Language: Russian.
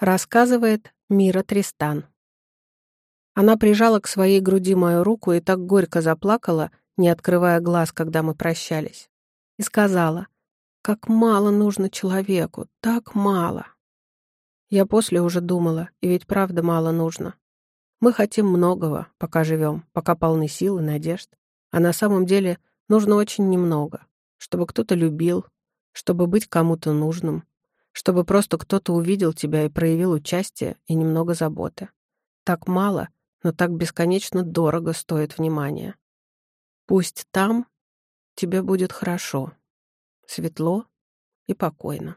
Рассказывает Мира Тристан. Она прижала к своей груди мою руку и так горько заплакала, не открывая глаз, когда мы прощались. И сказала, как мало нужно человеку, так мало. Я после уже думала, и ведь правда мало нужно. Мы хотим многого, пока живем, пока полны сил и надежд. А на самом деле нужно очень немного, чтобы кто-то любил, чтобы быть кому-то нужным, чтобы просто кто-то увидел тебя и проявил участие и немного заботы. Так мало, но так бесконечно дорого стоит внимание. Пусть там тебе будет хорошо, светло и покойно.